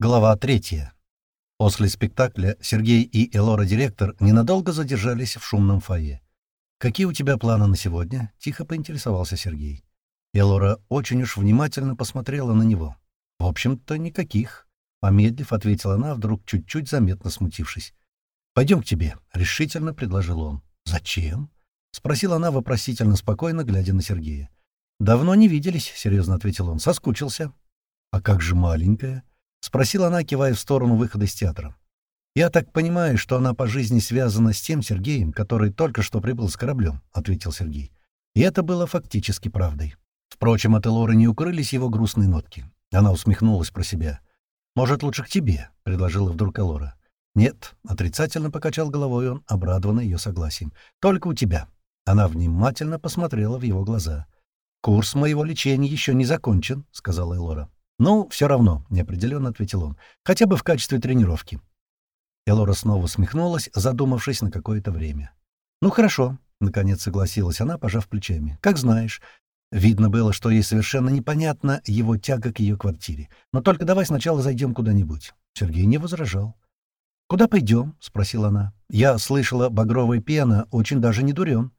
Глава третья. После спектакля Сергей и Элора-директор ненадолго задержались в шумном фойе. «Какие у тебя планы на сегодня?» — тихо поинтересовался Сергей. Элора очень уж внимательно посмотрела на него. «В общем-то, никаких», — помедлив, ответила она, вдруг чуть-чуть заметно смутившись. «Пойдем к тебе», — решительно предложил он. «Зачем?» — спросила она вопросительно спокойно, глядя на Сергея. «Давно не виделись», — серьезно ответил он. «Соскучился». «А как же маленькая?» — спросила она, кивая в сторону выхода из театра. «Я так понимаю, что она по жизни связана с тем Сергеем, который только что прибыл с кораблем», — ответил Сергей. И это было фактически правдой. Впрочем, от Элоры не укрылись его грустные нотки. Она усмехнулась про себя. «Может, лучше к тебе?» — предложила вдруг Элора. «Нет», — отрицательно покачал головой он, обрадованный ее согласием. «Только у тебя». Она внимательно посмотрела в его глаза. «Курс моего лечения еще не закончен», — сказала Элора. «Ну, все равно», — неопределенно ответил он. «Хотя бы в качестве тренировки». Элора снова усмехнулась, задумавшись на какое-то время. «Ну, хорошо», — наконец согласилась она, пожав плечами. «Как знаешь». Видно было, что ей совершенно непонятна его тяга к ее квартире. «Но только давай сначала зайдем куда-нибудь». Сергей не возражал. «Куда пойдем?» — спросила она. «Я слышала, багровая пена очень даже не дурен».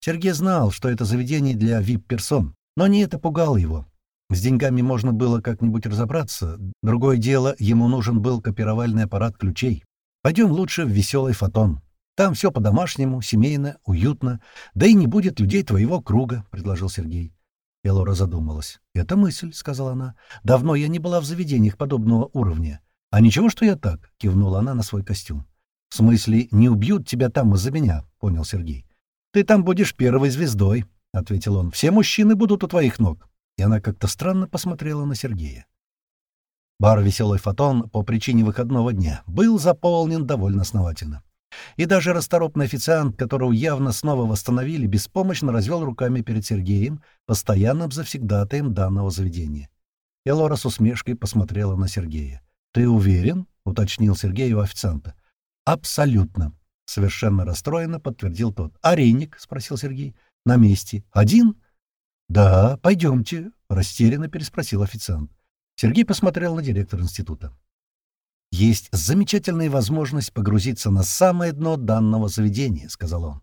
Сергей знал, что это заведение для вип-персон, но не это пугало его. С деньгами можно было как-нибудь разобраться. Другое дело, ему нужен был копировальный аппарат ключей. Пойдем лучше в веселый фотон. Там все по-домашнему, семейно, уютно. Да и не будет людей твоего круга, — предложил Сергей. Элора задумалась. «Это мысль», — сказала она. «Давно я не была в заведениях подобного уровня. А ничего, что я так?» — кивнула она на свой костюм. «В смысле, не убьют тебя там из-за меня?» — понял Сергей. «Ты там будешь первой звездой», — ответил он. «Все мужчины будут у твоих ног и она как-то странно посмотрела на Сергея. Бар «Веселый фотон» по причине выходного дня был заполнен довольно основательно. И даже расторопный официант, которого явно снова восстановили, беспомощно развел руками перед Сергеем, постоянным завсегдатаем данного заведения. Элора с усмешкой посмотрела на Сергея. «Ты уверен?» — уточнил Сергей у официанта. «Абсолютно», — совершенно расстроенно подтвердил тот. «А Рейник?» — спросил Сергей. «На месте. Один?» «Да, пойдемте», — растерянно переспросил официант. Сергей посмотрел на директора института. «Есть замечательная возможность погрузиться на самое дно данного заведения», — сказал он.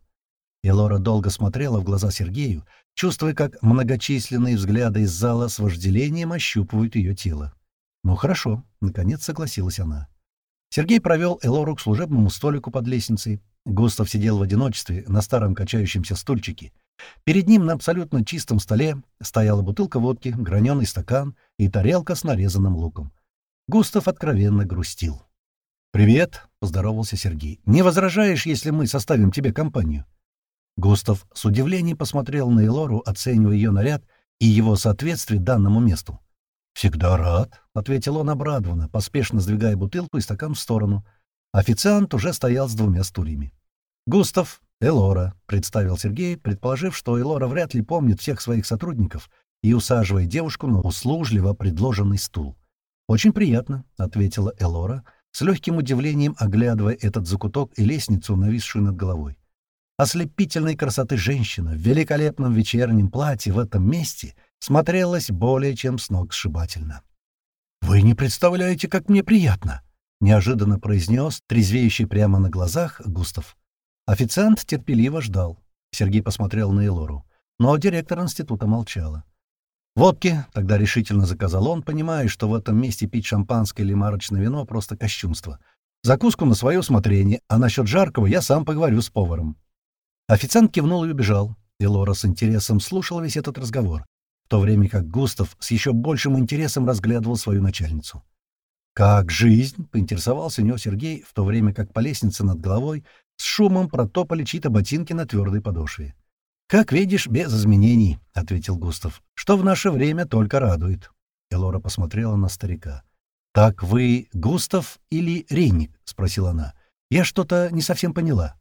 И Лора долго смотрела в глаза Сергею, чувствуя, как многочисленные взгляды из зала с вожделением ощупывают ее тело. «Ну хорошо», — наконец согласилась она. Сергей провел Элору к служебному столику под лестницей. Густав сидел в одиночестве на старом качающемся стульчике, Перед ним на абсолютно чистом столе стояла бутылка водки, граненый стакан и тарелка с нарезанным луком. Густав откровенно грустил. «Привет», — поздоровался Сергей. «Не возражаешь, если мы составим тебе компанию?» Густав с удивлением посмотрел на Элору, оценивая ее наряд и его соответствие данному месту. «Всегда рад», — ответил он обрадованно, поспешно сдвигая бутылку и стакан в сторону. Официант уже стоял с двумя стульями. «Густав, «Элора», — представил Сергей, предположив, что Элора вряд ли помнит всех своих сотрудников, и усаживая девушку на услужливо предложенный стул. «Очень приятно», — ответила Элора, с легким удивлением оглядывая этот закуток и лестницу, нависшую над головой. Ослепительной красоты женщина в великолепном вечернем платье в этом месте смотрелась более чем с ног сшибательно. «Вы не представляете, как мне приятно!» — неожиданно произнес, трезвеющий прямо на глазах Густав. Официант терпеливо ждал. Сергей посмотрел на Элору. Но директор института молчала. «Водки», — тогда решительно заказал он, понимая, что в этом месте пить шампанское или марочное вино — просто кощунство. «Закуску на свое усмотрение, а насчет жаркого я сам поговорю с поваром». Официант кивнул и убежал. Элора с интересом слушала весь этот разговор, в то время как Густав с еще большим интересом разглядывал свою начальницу. «Как жизнь?» — поинтересовался у него Сергей, в то время как по лестнице над головой с шумом протопали чьи-то ботинки на твердой подошве. «Как видишь, без изменений», — ответил Густав, — «что в наше время только радует». Элора посмотрела на старика. «Так вы Густав или Рейник?» — спросила она. «Я что-то не совсем поняла».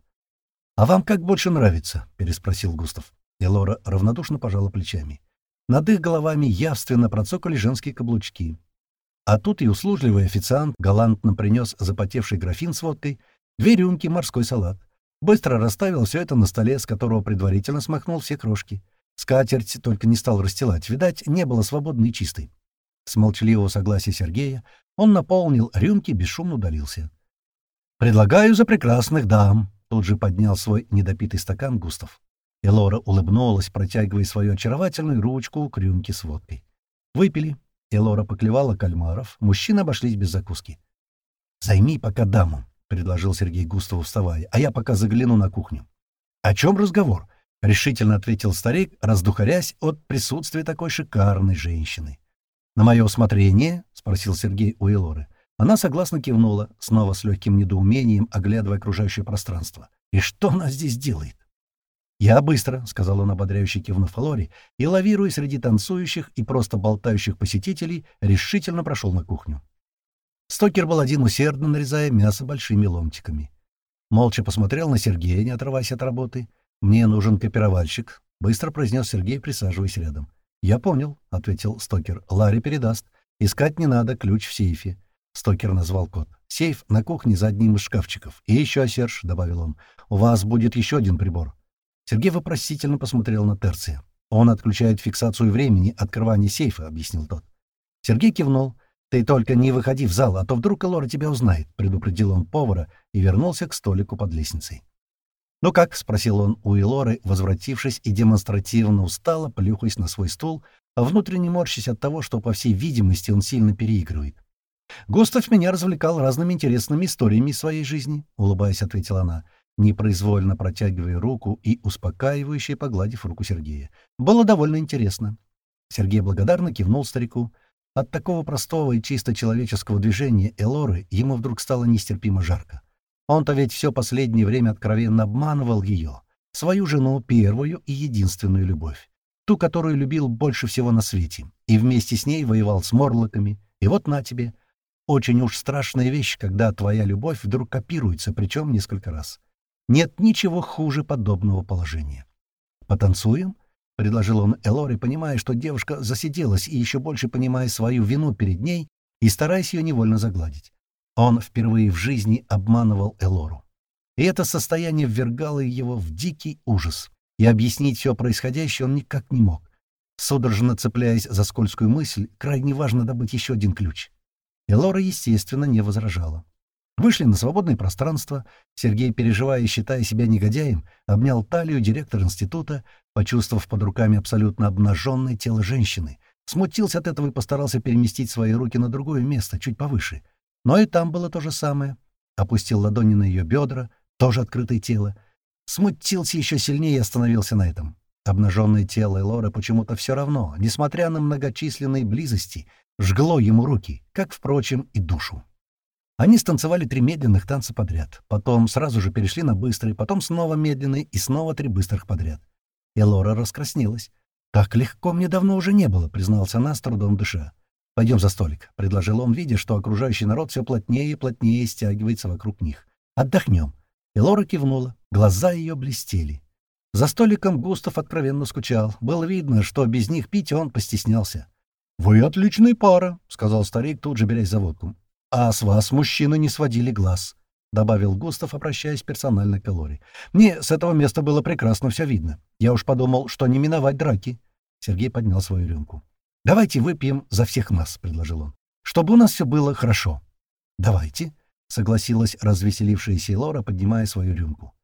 «А вам как больше нравится?» — переспросил Густав. Элора равнодушно пожала плечами. Над их головами явственно процокали женские каблучки. А тут и услужливый официант галантно принес запотевший графин с водкой — Две рюмки, морской салат. Быстро расставил все это на столе, с которого предварительно смахнул все крошки. Скатерть только не стал расстилать, видать, не было свободной и чистой. С молчаливого согласия Сергея Он наполнил рюмки, бесшумно удалился. «Предлагаю за прекрасных дам!» — тут же поднял свой недопитый стакан Густав. Элора улыбнулась, протягивая свою очаровательную ручку к рюмке с водкой. Выпили. Элора поклевала кальмаров. Мужчины обошлись без закуски. «Займи пока даму», — предложил Сергей Густаву, вставая, «а я пока загляну на кухню». «О чем разговор?» — решительно ответил старик, раздухарясь от присутствия такой шикарной женщины. «На мое усмотрение?» — спросил Сергей у Элоры. Она согласно кивнула, снова с легким недоумением, оглядывая окружающее пространство. «И что она здесь делает?» «Я быстро», — сказал он, ободряюще кивнув Элоре, и, лавируя среди танцующих и просто болтающих посетителей, решительно прошел на кухню. Стокер был один усердно нарезая мясо большими ломтиками. Молча посмотрел на Сергея, не отрываясь от работы — «Мне нужен копировальщик», — быстро произнес Сергей, присаживаясь рядом. «Я понял», — ответил Стокер. «Ларри передаст. Искать не надо, ключ в сейфе». Стокер назвал код. «Сейф на кухне за одним из шкафчиков. И еще, Серж», — добавил он, — «у вас будет еще один прибор». Сергей вопросительно посмотрел на Терция. «Он отключает фиксацию времени открывания сейфа», — объяснил тот. Сергей кивнул. «Ты только не выходи в зал, а то вдруг Элора тебя узнает», — предупредил он повара и вернулся к столику под лестницей. «Ну как?» — спросил он у Элоры, возвратившись и демонстративно устало, плюхаясь на свой стул, а внутренне морщась от того, что, по всей видимости, он сильно переигрывает. «Густав меня развлекал разными интересными историями из своей жизни», — улыбаясь, ответила она, непроизвольно протягивая руку и успокаивающе погладив руку Сергея. «Было довольно интересно». Сергей благодарно кивнул старику. От такого простого и чисто человеческого движения Элоры ему вдруг стало нестерпимо жарко. Он-то ведь все последнее время откровенно обманывал ее, свою жену, первую и единственную любовь, ту, которую любил больше всего на свете, и вместе с ней воевал с морлоками. И вот на тебе. Очень уж страшная вещь, когда твоя любовь вдруг копируется, причем несколько раз. Нет ничего хуже подобного положения. «Потанцуем?» — предложил он Элоре, понимая, что девушка засиделась, и еще больше понимая свою вину перед ней и стараясь ее невольно загладить. Он впервые в жизни обманывал Элору. И это состояние ввергало его в дикий ужас. И объяснить все происходящее он никак не мог. Судорожно цепляясь за скользкую мысль, крайне важно добыть еще один ключ. Элора, естественно, не возражала. Вышли на свободное пространство. Сергей, переживая и считая себя негодяем, обнял талию директора института, почувствовав под руками абсолютно обнаженное тело женщины. Смутился от этого и постарался переместить свои руки на другое место, чуть повыше. Но и там было то же самое. Опустил ладони на ее бедра, тоже открытое тело. Смутился еще сильнее и остановился на этом. Обнаженное тело Элоры почему-то все равно, несмотря на многочисленные близости, жгло ему руки, как, впрочем, и душу. Они станцевали три медленных танца подряд, потом сразу же перешли на быстрый, потом снова медленный и снова три быстрых подряд. Элора раскраснелась. «Так легко мне давно уже не было», — признался она, с трудом дыша. «Пойдем за столик», — предложил он, видя, что окружающий народ все плотнее и плотнее стягивается вокруг них. «Отдохнем». И Лора кивнула. Глаза ее блестели. За столиком Густав откровенно скучал. Было видно, что без них пить он постеснялся. «Вы отличная пара», — сказал старик, тут же берясь за водку. «А с вас мужчины не сводили глаз», — добавил Густав, обращаясь персонально к Лоре. «Мне с этого места было прекрасно все видно. Я уж подумал, что не миновать драки». Сергей поднял свою рюмку. «Давайте выпьем за всех нас», — предложил он, — «чтобы у нас все было хорошо». «Давайте», — согласилась развеселившаяся Лора, поднимая свою рюмку.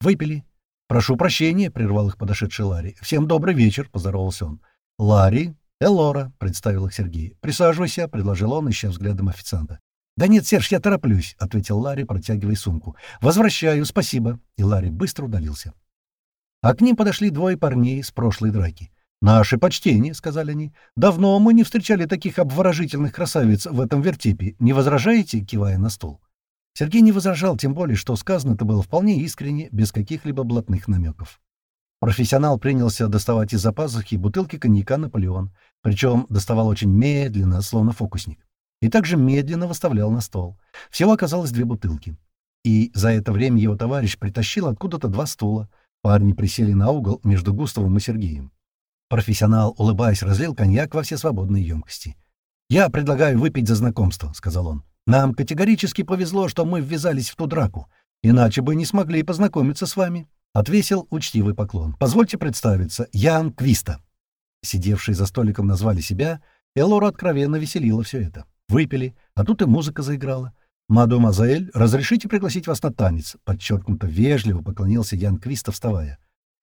«Выпили». «Прошу прощения», — прервал их подошедший Ларри. «Всем добрый вечер», — поздоровался он. «Ларри, Элора», — представил их Сергей. «Присаживайся», — предложил он, ища взглядом официанта. «Да нет, Серж, я тороплюсь», — ответил Ларри, протягивая сумку. «Возвращаю, спасибо». И Ларри быстро удалился. А к ним подошли двое парней с прошлой драки. «Наше почтение», — сказали они. «Давно мы не встречали таких обворожительных красавиц в этом вертепе. Не возражаете?» — кивая на стол. Сергей не возражал, тем более, что сказано-то было вполне искренне, без каких-либо блатных намеков. Профессионал принялся доставать из-за пазухи бутылки коньяка «Наполеон», причем доставал очень медленно, словно фокусник. И также медленно выставлял на стол. Всего оказалось две бутылки. И за это время его товарищ притащил откуда-то два стула. Парни присели на угол между Густавом и Сергеем. Профессионал, улыбаясь, разлил коньяк во все свободные емкости. «Я предлагаю выпить за знакомство», — сказал он. «Нам категорически повезло, что мы ввязались в ту драку. Иначе бы не смогли познакомиться с вами». Отвесил учтивый поклон. «Позвольте представиться. Ян Квиста». Сидевшие за столиком назвали себя, Элора откровенно веселила все это. Выпили, а тут и музыка заиграла. «Мадемуазель, разрешите пригласить вас на танец?» Подчеркнуто вежливо поклонился Ян Квиста, вставая.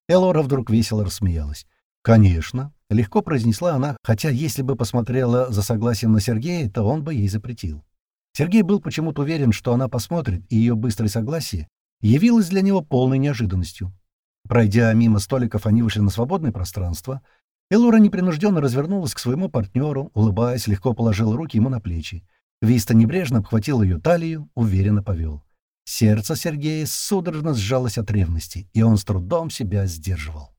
Элора вдруг весело рассмеялась. «Конечно», — легко произнесла она, хотя если бы посмотрела за согласием на Сергея, то он бы ей запретил. Сергей был почему-то уверен, что она посмотрит, и ее быстрое согласие явилось для него полной неожиданностью. Пройдя мимо столиков, они вышли на свободное пространство. Элора непринужденно развернулась к своему партнеру, улыбаясь, легко положила руки ему на плечи. Виста небрежно обхватил ее талию, уверенно повел. Сердце Сергея судорожно сжалось от ревности, и он с трудом себя сдерживал.